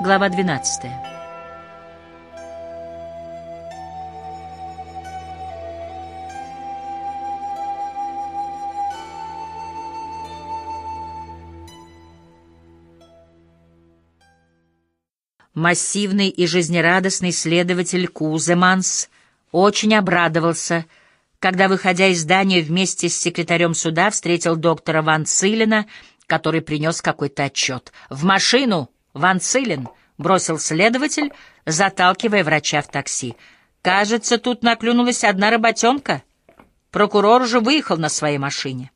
Глава 12. Массивный и жизнерадостный следователь Куземанс очень обрадовался, когда, выходя из здания вместе с секретарем суда, встретил доктора Ван Цилина, который принес какой-то отчет. «В машину!» Ван Цилин бросил следователь, заталкивая врача в такси. «Кажется, тут наклюнулась одна работенка. Прокурор уже выехал на своей машине».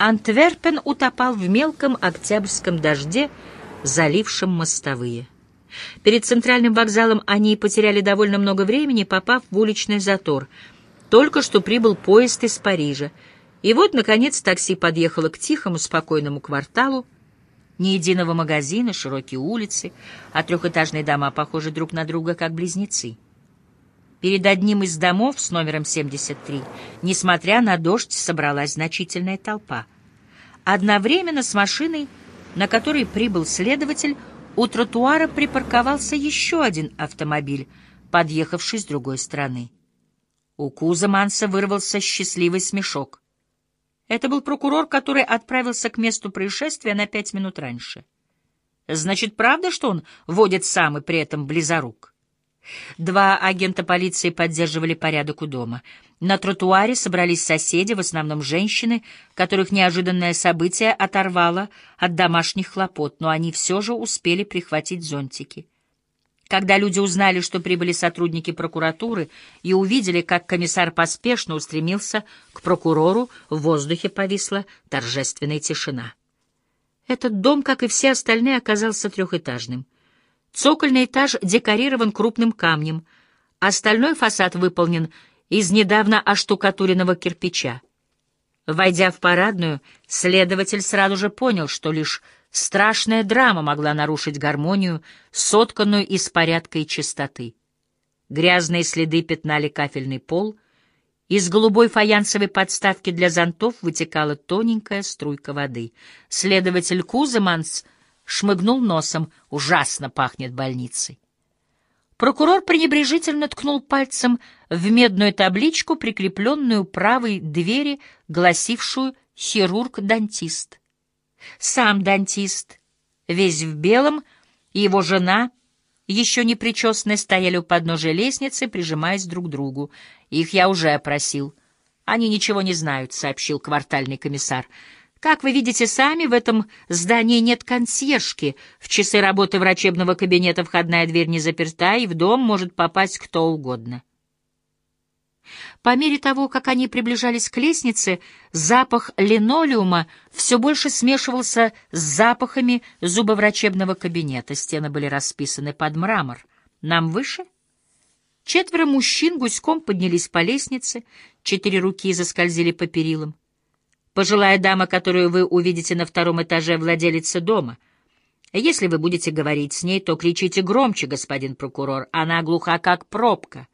Антверпен утопал в мелком октябрьском дожде, залившем мостовые. Перед центральным вокзалом они потеряли довольно много времени, попав в уличный затор — только что прибыл поезд из Парижа. И вот, наконец, такси подъехало к тихому, спокойному кварталу. Ни единого магазина, широкие улицы, а трехэтажные дома похожи друг на друга, как близнецы. Перед одним из домов с номером 73, несмотря на дождь, собралась значительная толпа. Одновременно с машиной, на которой прибыл следователь, у тротуара припарковался еще один автомобиль, подъехавший с другой стороны. У Куза Манса вырвался счастливый смешок. Это был прокурор, который отправился к месту происшествия на пять минут раньше. Значит, правда, что он водит сам и при этом близорук? Два агента полиции поддерживали порядок у дома. На тротуаре собрались соседи, в основном женщины, которых неожиданное событие оторвало от домашних хлопот, но они все же успели прихватить зонтики. Когда люди узнали, что прибыли сотрудники прокуратуры и увидели, как комиссар поспешно устремился к прокурору, в воздухе повисла торжественная тишина. Этот дом, как и все остальные, оказался трехэтажным. Цокольный этаж декорирован крупным камнем, остальной фасад выполнен из недавно оштукатуренного кирпича. Войдя в парадную, следователь сразу же понял, что лишь Страшная драма могла нарушить гармонию, сотканную из порядка и чистоты. Грязные следы пятнали кафельный пол, из голубой фаянсовой подставки для зонтов вытекала тоненькая струйка воды. Следователь Куземанс шмыгнул носом, ужасно пахнет больницей. Прокурор пренебрежительно ткнул пальцем в медную табличку, прикрепленную правой двери, гласившую «Хирург-дантист». Сам дантист, весь в белом, и его жена, еще не причесанные, стояли у подножия лестницы, прижимаясь друг к другу. Их я уже опросил. Они ничего не знают, — сообщил квартальный комиссар. Как вы видите сами, в этом здании нет консьержки. В часы работы врачебного кабинета входная дверь не заперта, и в дом может попасть кто угодно. По мере того, как они приближались к лестнице, запах линолеума все больше смешивался с запахами зубоврачебного кабинета. Стены были расписаны под мрамор. «Нам выше?» Четверо мужчин гуськом поднялись по лестнице, четыре руки заскользили по перилам. Пожилая дама, которую вы увидите на втором этаже, владелица дома. Если вы будете говорить с ней, то кричите громче, господин прокурор. Она глуха, как пробка.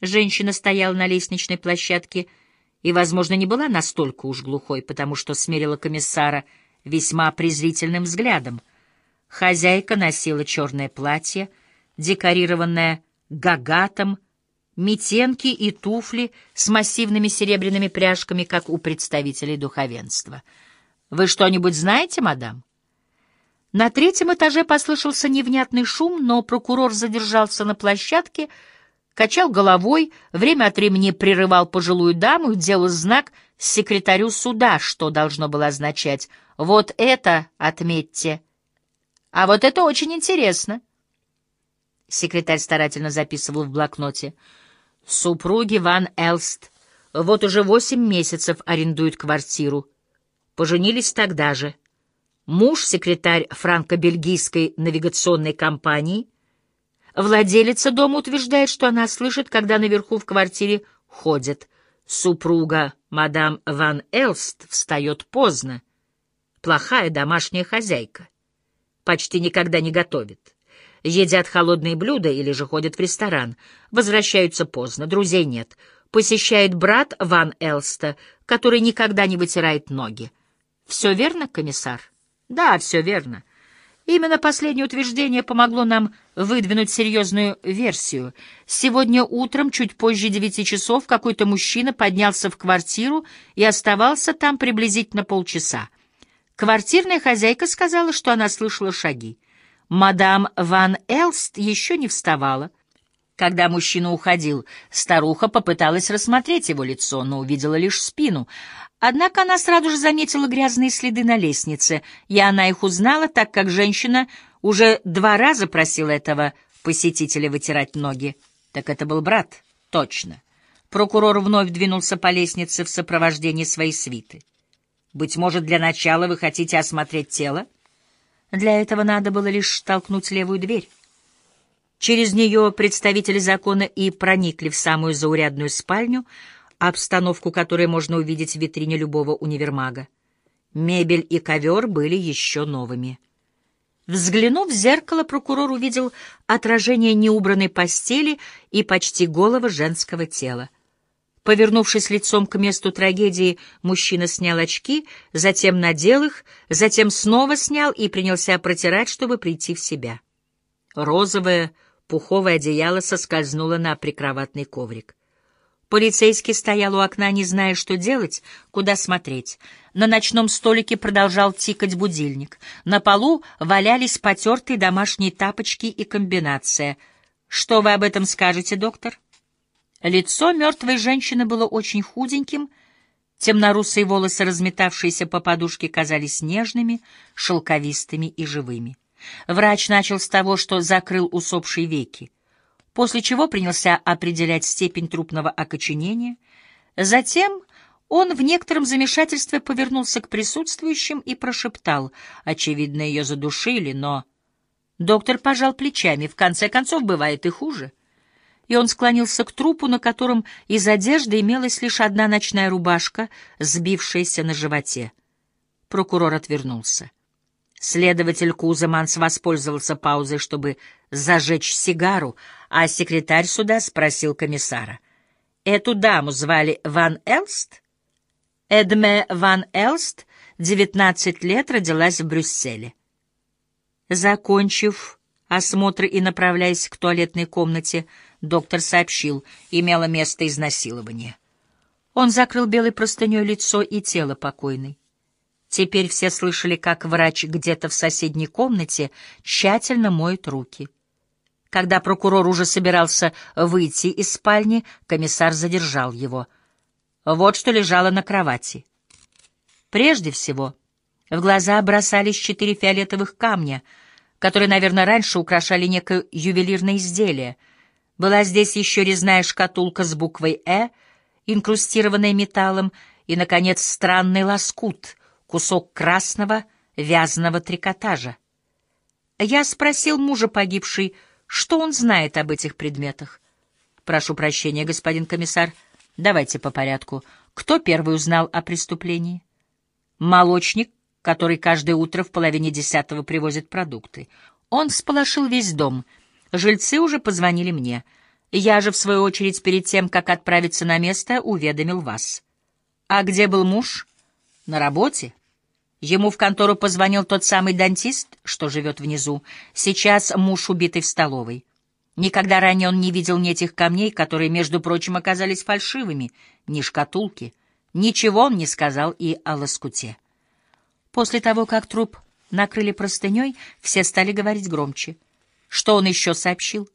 Женщина стояла на лестничной площадке и, возможно, не была настолько уж глухой, потому что смерила комиссара весьма презрительным взглядом. Хозяйка носила черное платье, декорированное гагатом, метенки и туфли с массивными серебряными пряжками, как у представителей духовенства. «Вы что-нибудь знаете, мадам?» На третьем этаже послышался невнятный шум, но прокурор задержался на площадке, качал головой, время от времени прерывал пожилую даму и делал знак секретарю суда, что должно было означать «Вот это отметьте». «А вот это очень интересно». Секретарь старательно записывал в блокноте. «Супруги Ван Элст вот уже восемь месяцев арендуют квартиру. Поженились тогда же. Муж — секретарь франко-бельгийской навигационной компании — Владелица дома утверждает, что она слышит, когда наверху в квартире ходят. Супруга мадам Ван Элст встает поздно. Плохая домашняя хозяйка. Почти никогда не готовит. Едят холодные блюда или же ходят в ресторан. Возвращаются поздно, друзей нет. посещает брат Ван Элста, который никогда не вытирает ноги. Все верно, комиссар? Да, все верно. Именно последнее утверждение помогло нам выдвинуть серьезную версию. Сегодня утром, чуть позже девяти часов, какой-то мужчина поднялся в квартиру и оставался там приблизительно полчаса. Квартирная хозяйка сказала, что она слышала шаги. Мадам Ван Элст еще не вставала. Когда мужчина уходил, старуха попыталась рассмотреть его лицо, но увидела лишь спину. Однако она сразу же заметила грязные следы на лестнице, и она их узнала, так как женщина уже два раза просила этого посетителя вытирать ноги. Так это был брат, точно. Прокурор вновь двинулся по лестнице в сопровождении своей свиты. «Быть может, для начала вы хотите осмотреть тело?» Для этого надо было лишь толкнуть левую дверь. Через нее представители закона и проникли в самую заурядную спальню — обстановку которой можно увидеть в витрине любого универмага. Мебель и ковер были еще новыми. Взглянув в зеркало, прокурор увидел отражение неубранной постели и почти голого женского тела. Повернувшись лицом к месту трагедии, мужчина снял очки, затем надел их, затем снова снял и принялся протирать, чтобы прийти в себя. Розовое пуховое одеяло соскользнуло на прикроватный коврик. Полицейский стоял у окна, не зная, что делать, куда смотреть. На ночном столике продолжал тикать будильник. На полу валялись потертые домашние тапочки и комбинация. «Что вы об этом скажете, доктор?» Лицо мертвой женщины было очень худеньким, темнорусые волосы, разметавшиеся по подушке, казались нежными, шелковистыми и живыми. Врач начал с того, что закрыл усопшие веки после чего принялся определять степень трупного окоченения. Затем он в некотором замешательстве повернулся к присутствующим и прошептал. Очевидно, ее задушили, но... Доктор пожал плечами. В конце концов, бывает и хуже. И он склонился к трупу, на котором из одежды имелась лишь одна ночная рубашка, сбившаяся на животе. Прокурор отвернулся. Следователь Куземанс воспользовался паузой, чтобы зажечь сигару, а секретарь суда спросил комиссара. «Эту даму звали Ван Элст?» Эдме Ван Элст, 19 лет, родилась в Брюсселе. Закончив осмотр и направляясь к туалетной комнате, доктор сообщил, имело место изнасилование. Он закрыл белой простыней лицо и тело покойной. Теперь все слышали, как врач где-то в соседней комнате тщательно моет руки. Когда прокурор уже собирался выйти из спальни, комиссар задержал его. Вот что лежало на кровати. Прежде всего, в глаза бросались четыре фиолетовых камня, которые, наверное, раньше украшали некое ювелирное изделие. Была здесь еще резная шкатулка с буквой «Э», инкрустированная металлом, и, наконец, странный лоскут, кусок красного вязаного трикотажа. Я спросил мужа погибшей, что он знает об этих предметах? Прошу прощения, господин комиссар. Давайте по порядку. Кто первый узнал о преступлении? Молочник, который каждое утро в половине десятого привозит продукты. Он сполошил весь дом. Жильцы уже позвонили мне. Я же, в свою очередь, перед тем, как отправиться на место, уведомил вас. А где был муж? На работе. Ему в контору позвонил тот самый дантист, что живет внизу. Сейчас муж убитый в столовой. Никогда ранее он не видел ни этих камней, которые, между прочим, оказались фальшивыми, ни шкатулки. Ничего он не сказал и о лоскуте. После того, как труп накрыли простыней, все стали говорить громче. Что он еще сообщил?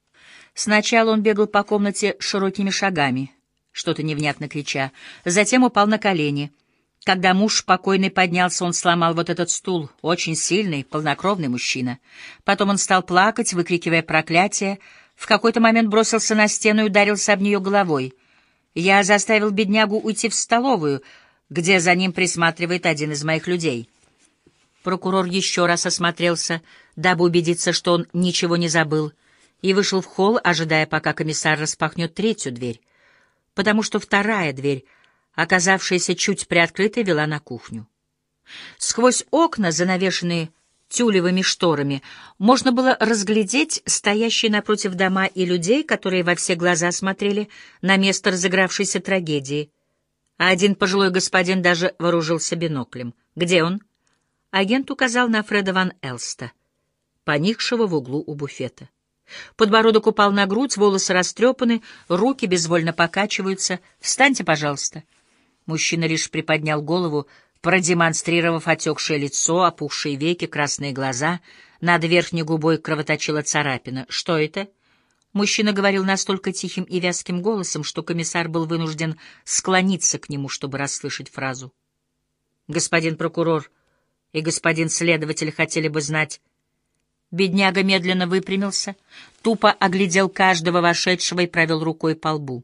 Сначала он бегал по комнате широкими шагами, что-то невнятно крича, затем упал на колени — когда муж покойный поднялся, он сломал вот этот стул. Очень сильный, полнокровный мужчина. Потом он стал плакать, выкрикивая проклятие. В какой-то момент бросился на стену и ударился об нее головой. Я заставил беднягу уйти в столовую, где за ним присматривает один из моих людей. Прокурор еще раз осмотрелся, дабы убедиться, что он ничего не забыл, и вышел в холл, ожидая, пока комиссар распахнет третью дверь, потому что вторая дверь оказавшаяся чуть приоткрытой, вела на кухню. Сквозь окна, занавешенные тюлевыми шторами, можно было разглядеть стоящие напротив дома и людей, которые во все глаза смотрели на место разыгравшейся трагедии. А один пожилой господин даже вооружился биноклем. «Где он?» Агент указал на Фреда ван Элста, поникшего в углу у буфета. Подбородок упал на грудь, волосы растрепаны, руки безвольно покачиваются. «Встаньте, пожалуйста». Мужчина лишь приподнял голову, продемонстрировав отекшее лицо, опухшие веки, красные глаза. Над верхней губой кровоточила царапина. «Что это?» Мужчина говорил настолько тихим и вязким голосом, что комиссар был вынужден склониться к нему, чтобы расслышать фразу. «Господин прокурор и господин следователь хотели бы знать...» Бедняга медленно выпрямился, тупо оглядел каждого вошедшего и провел рукой по лбу.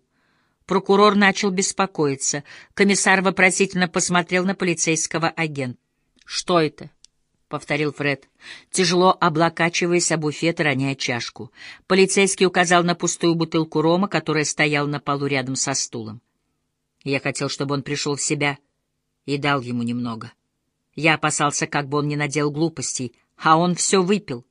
Прокурор начал беспокоиться. Комиссар вопросительно посмотрел на полицейского агента. «Что это?» — повторил Фред, тяжело облокачиваясь о буфет роняя чашку. Полицейский указал на пустую бутылку рома, которая стояла на полу рядом со стулом. Я хотел, чтобы он пришел в себя, и дал ему немного. Я опасался, как бы он не надел глупостей, а он все выпил.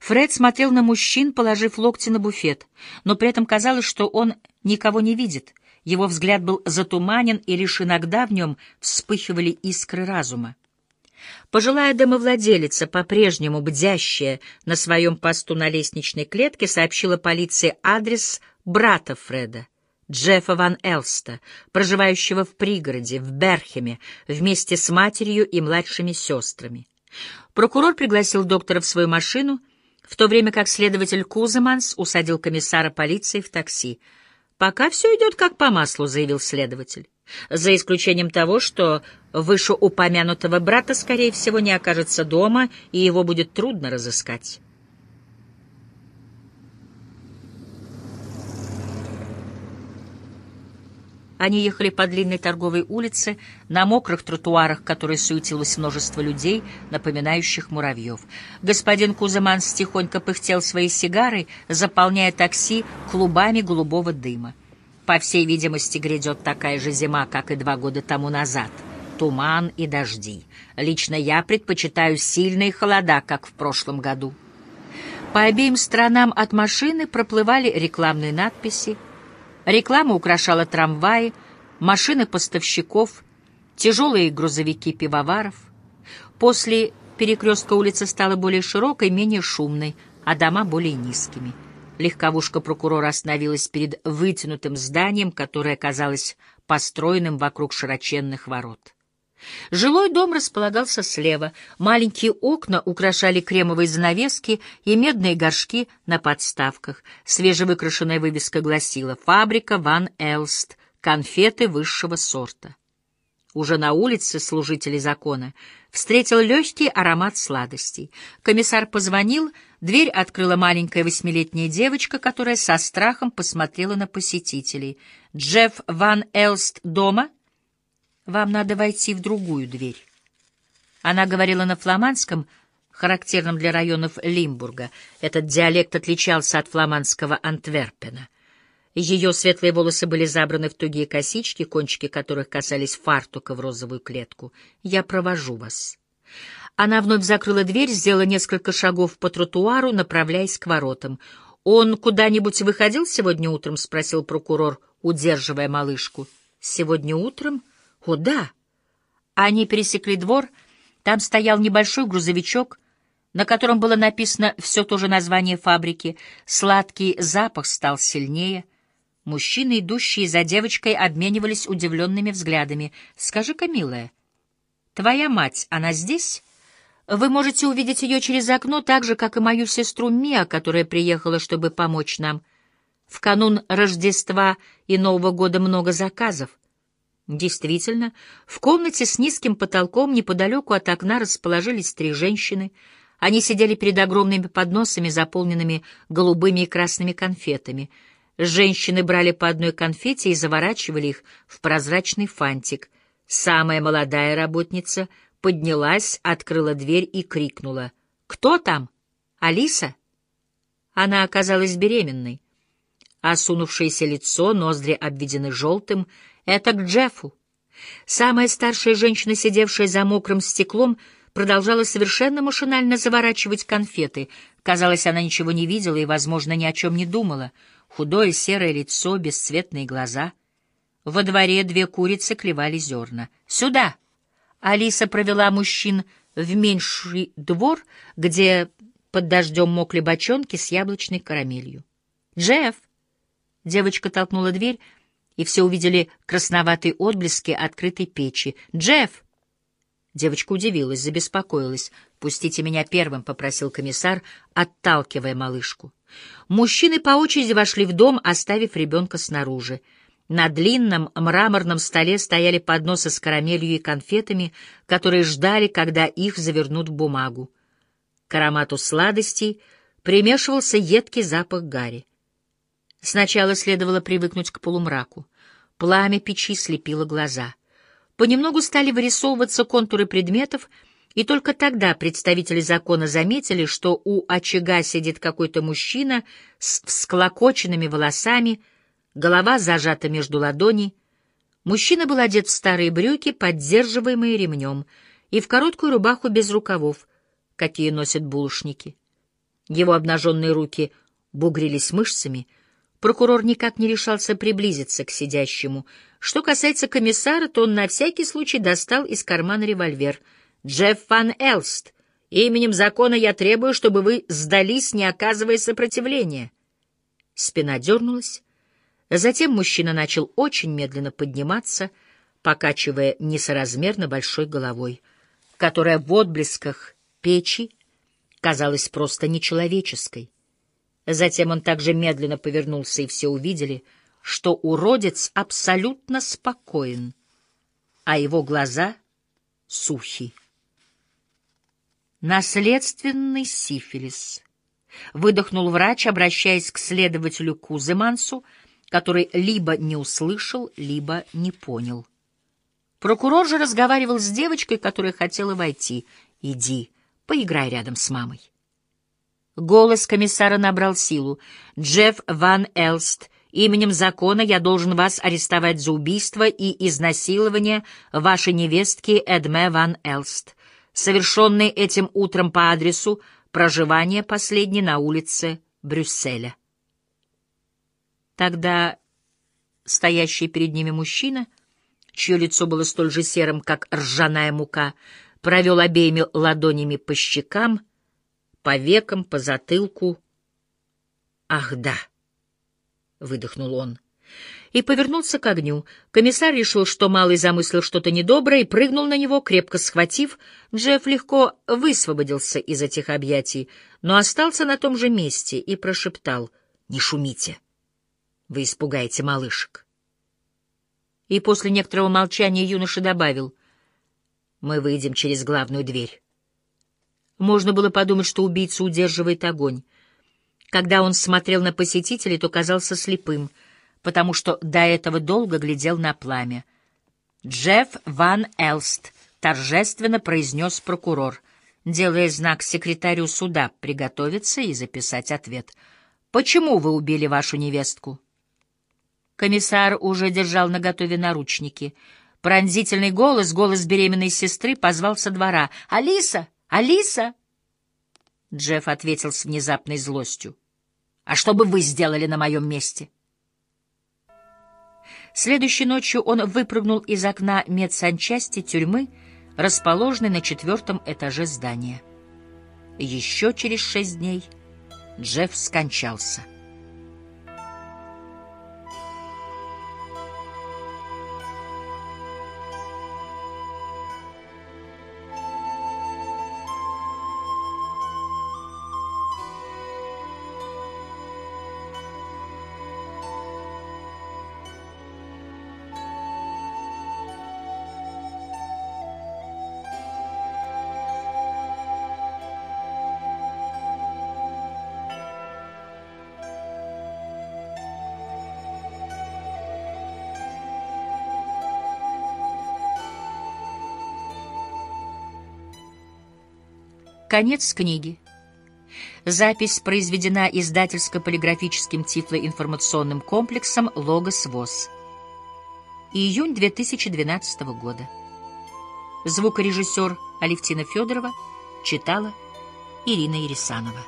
Фред смотрел на мужчин, положив локти на буфет, но при этом казалось, что он никого не видит. Его взгляд был затуманен, и лишь иногда в нем вспыхивали искры разума. Пожилая домовладелица, по-прежнему бдящая на своем посту на лестничной клетке, сообщила полиции адрес брата Фреда, Джеффа Ван Элста, проживающего в пригороде, в Берхеме, вместе с матерью и младшими сестрами. Прокурор пригласил доктора в свою машину, в то время как следователь Куземанс усадил комиссара полиции в такси. «Пока все идет как по маслу», — заявил следователь. «За исключением того, что вышеупомянутого брата, скорее всего, не окажется дома, и его будет трудно разыскать». Они ехали по длинной торговой улице, на мокрых тротуарах, которые суетилось множество людей, напоминающих муравьев. Господин Куземанс тихонько пыхтел своей сигарой, заполняя такси клубами голубого дыма. По всей видимости, грядет такая же зима, как и два года тому назад. Туман и дожди. Лично я предпочитаю сильные холода, как в прошлом году. По обеим сторонам от машины проплывали рекламные надписи — Реклама украшала трамваи, машины поставщиков, тяжелые грузовики пивоваров. После перекрестка улица стала более широкой, менее шумной, а дома более низкими. Легковушка прокурора остановилась перед вытянутым зданием, которое казалось построенным вокруг широченных ворот. Жилой дом располагался слева. Маленькие окна украшали кремовые занавески и медные горшки на подставках. Свежевыкрашенная вывеска гласила «Фабрика Ван Элст. Конфеты высшего сорта». Уже на улице служители закона встретил легкий аромат сладостей. Комиссар позвонил, дверь открыла маленькая восьмилетняя девочка, которая со страхом посмотрела на посетителей. «Джефф Ван Элст дома?» Вам надо войти в другую дверь. Она говорила на фламандском, характерном для районов Лимбурга. Этот диалект отличался от фламандского Антверпена. Ее светлые волосы были забраны в тугие косички, кончики которых касались фартука в розовую клетку. «Я провожу вас». Она вновь закрыла дверь, сделала несколько шагов по тротуару, направляясь к воротам. «Он куда-нибудь выходил сегодня утром?» — спросил прокурор, удерживая малышку. «Сегодня утром?» О, да. Они пересекли двор, там стоял небольшой грузовичок, на котором было написано все то же название фабрики. Сладкий запах стал сильнее. Мужчины, идущие за девочкой, обменивались удивленными взглядами. «Скажи-ка, милая, твоя мать, она здесь?» Вы можете увидеть ее через окно, так же, как и мою сестру Мия, которая приехала, чтобы помочь нам. В канун Рождества и Нового года много заказов. Действительно, в комнате с низким потолком неподалеку от окна расположились три женщины. Они сидели перед огромными подносами, заполненными голубыми и красными конфетами. Женщины брали по одной конфете и заворачивали их в прозрачный фантик. Самая молодая работница поднялась, открыла дверь и крикнула. «Кто там? Алиса?» Она оказалась беременной. Осунувшееся лицо, ноздри обведены желтым — это к Джеффу. Самая старшая женщина, сидевшая за мокрым стеклом, продолжала совершенно машинально заворачивать конфеты. Казалось, она ничего не видела и, возможно, ни о чем не думала. Худое серое лицо, бесцветные глаза. Во дворе две курицы клевали зерна. «Сюда!» Алиса провела мужчин в меньший двор, где под дождем мокли бочонки с яблочной карамелью. «Джефф!» Девочка толкнула дверь, и все увидели красноватые отблески открытой печи. «Джефф!» Девочка удивилась, забеспокоилась. «Пустите меня первым», — попросил комиссар, отталкивая малышку. Мужчины по очереди вошли в дом, оставив ребенка снаружи. На длинном мраморном столе стояли подносы с карамелью и конфетами, которые ждали, когда их завернут в бумагу. К аромату сладостей примешивался едкий запах гари. Сначала следовало привыкнуть к полумраку. Пламя печи слепило глаза. Понемногу стали вырисовываться контуры предметов, и только тогда представители закона заметили, что у очага сидит какой-то мужчина с всклокоченными волосами, голова зажата между ладоней. Мужчина был одет в старые брюки, поддерживаемые ремнем, и в короткую рубаху без рукавов, какие носят булочники. Его обнаженные руки бугрились мышцами. Прокурор никак не решался приблизиться к сидящему. Что касается комиссара, то он на всякий случай достал из кармана револьвер. «Джефф Ван Элст, именем закона я требую, чтобы вы сдались, не оказывая сопротивления». Спина дернулась. Затем мужчина начал очень медленно подниматься, покачивая несоразмерно большой головой, которая в отблесках печи казалась просто нечеловеческой. Затем он также медленно повернулся, и все увидели, что уродец абсолютно спокоен, а его глаза сухи. Наследственный сифилис. Выдохнул врач, обращаясь к следователю Куземансу, который либо не услышал, либо не понял. Прокурор же разговаривал с девочкой, которая хотела войти. «Иди, поиграй рядом с мамой». Голос комиссара набрал силу. «Джефф Ван Элст, именем закона я должен вас арестовать за убийство и изнасилование вашей невестки Эдме Ван Элст, совершенные этим утром по адресу проживания последней на улице Брюсселя». Тогда стоящий перед ними мужчина, чье лицо было столь же серым, как ржаная мука, провел обеими ладонями по щекам, по векам, по затылку. «Ах, да!» — выдохнул он. И повернулся к огню. Комиссар решил, что малый замыслил что-то недоброе, и прыгнул на него, крепко схватив. Джефф легко высвободился из этих объятий, но остался на том же месте и прошептал «Не шумите!» Вы испугаете малышек. И после некоторого молчания юноша добавил, «Мы выйдем через главную дверь». Можно было подумать, что убийца удерживает огонь. Когда он смотрел на посетителей, то казался слепым, потому что до этого долго глядел на пламя. «Джефф Ван Элст», — торжественно произнес прокурор, делая знак секретарю суда приготовиться и записать ответ. «Почему вы убили вашу невестку?» Комиссар уже держал наготове наручники. Пронзительный голос, голос беременной сестры, позвал со двора. «Алиса! Алиса!» Джефф ответил с внезапной злостью. «А что бы вы сделали на моем месте?» Следующей ночью он выпрыгнул из окна медсанчасти тюрьмы, расположенной на четвертом этаже здания. Еще через шесть дней Джефф скончался. Конец книги. Запись произведена издательско-полиграфическим тифлоинформационным комплексом «Логос ВОЗ». Июнь 2012 года. Звукорежиссер Алевтина Федорова читала Ирина Ересанова.